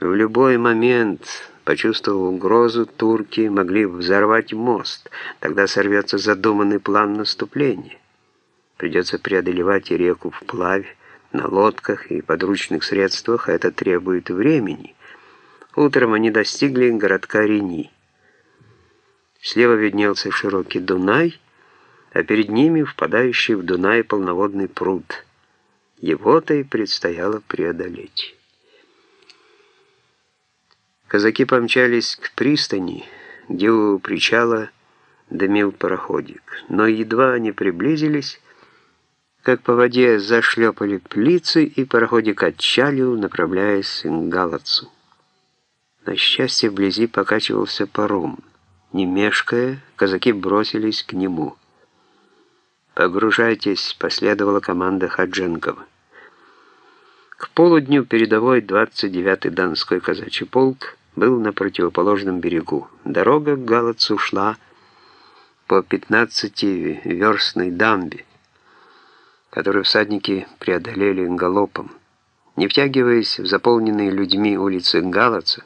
В любой момент, почувствовав угрозу, турки могли взорвать мост. Тогда сорвется задуманный план наступления. Придется преодолевать реку вплавь, на лодках и подручных средствах, это требует времени. Утром они достигли городка Рени. Слева виднелся широкий Дунай, а перед ними впадающий в Дунай полноводный пруд. Его-то и предстояло преодолеть. Казаки помчались к пристани, где у причала дымил пароходик. Но едва они приблизились, как по воде зашлепали плицы, и пароходик отчалил, направляясь к Галацу. На счастье, вблизи покачивался паром. Не мешкая, казаки бросились к нему. «Погружайтесь», — последовала команда Хадженкова. К полудню передовой 29-й Донской казачий полк был на противоположном берегу. Дорога к Галацу шла по 15-верстной дамбе, которую всадники преодолели галопом. Не втягиваясь в заполненные людьми улицы Галаца,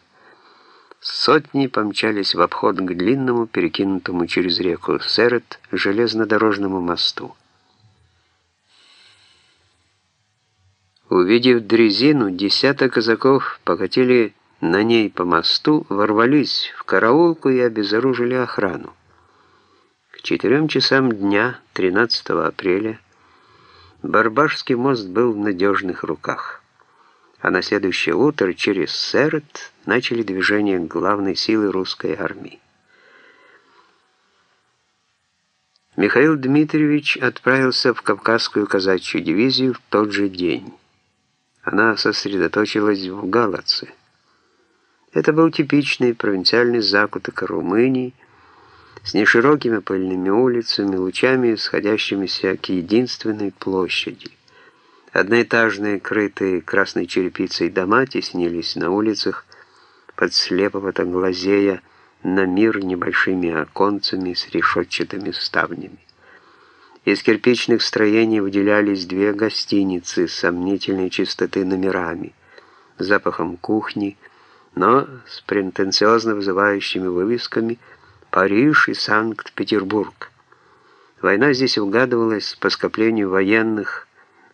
сотни помчались в обход к длинному, перекинутому через реку Серет, железнодорожному мосту. Увидев дрезину, десяток казаков покатили на ней по мосту, ворвались в караулку и обезоружили охрану. К четырем часам дня, 13 апреля, Барбашский мост был в надежных руках. А на следующее утро через Серет начали движение главной силы русской армии. Михаил Дмитриевич отправился в Кавказскую казачью дивизию в тот же день. Она сосредоточилась в Галаце. Это был типичный провинциальный закуток Румынии, с неширокими пыльными улицами, лучами, сходящимися к единственной площади. Одноэтажные, крытые красной черепицей дома теснились на улицах, под слеповато глазея на мир небольшими оконцами с решетчатыми ставнями. Из кирпичных строений выделялись две гостиницы с сомнительной чистоты номерами, запахом кухни, но с претенциозно вызывающими вывесками – Париж и Санкт-Петербург. Война здесь угадывалась по скоплению военных,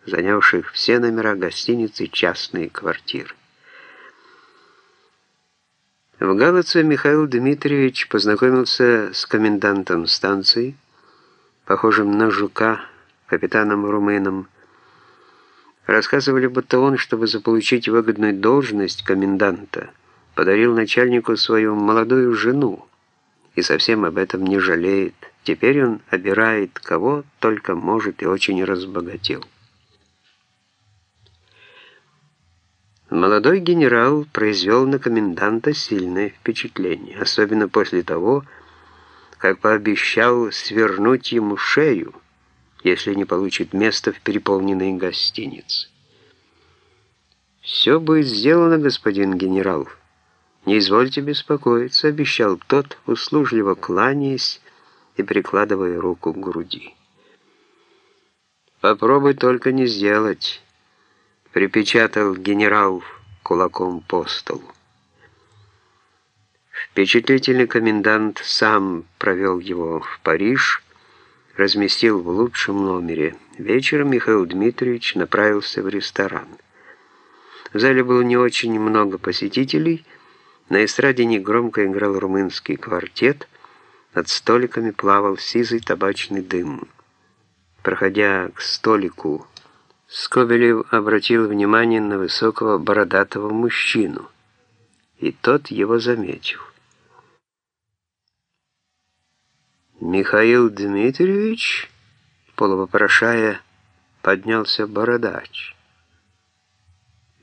занявших все номера гостиниц и частные квартиры. В Галаце Михаил Дмитриевич познакомился с комендантом станции, похожим на жука, капитаном Румыном. Рассказывали, будто он, чтобы заполучить выгодную должность коменданта, подарил начальнику свою молодую жену, и совсем об этом не жалеет. Теперь он обирает кого только может и очень разбогател. Молодой генерал произвел на коменданта сильное впечатление, особенно после того, как пообещал свернуть ему шею, если не получит место в переполненной гостинице. «Все будет сделано, господин генерал», «Не извольте беспокоиться», — обещал тот, услужливо кланяясь и прикладывая руку к груди. «Попробуй только не сделать», — припечатал генерал кулаком по столу. Впечатлительный комендант сам провел его в Париж, разместил в лучшем номере. Вечером Михаил Дмитриевич направился в ресторан. В зале было не очень много посетителей — на эстраде негромко играл румынский квартет, над столиками плавал сизый табачный дым. Проходя к столику, Скобелев обратил внимание на высокого бородатого мужчину, и тот его заметил. «Михаил Дмитриевич?» Полувопрошая, поднялся бородач.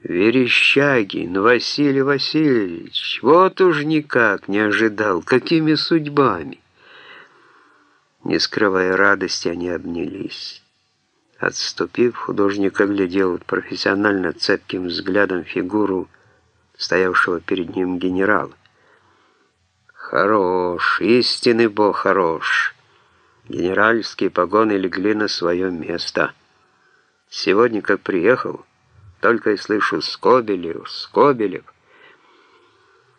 Верещагин Василий Васильевич, вот уж никак не ожидал, какими судьбами. Не скрывая радости, они обнялись. Отступив, художник оглядел профессионально цепким взглядом фигуру стоявшего перед ним генерала. Хорош, истинный бог хорош. Генеральские погоны легли на свое место. Сегодня, как приехал, только и слышу «Скобелев, Скобелев».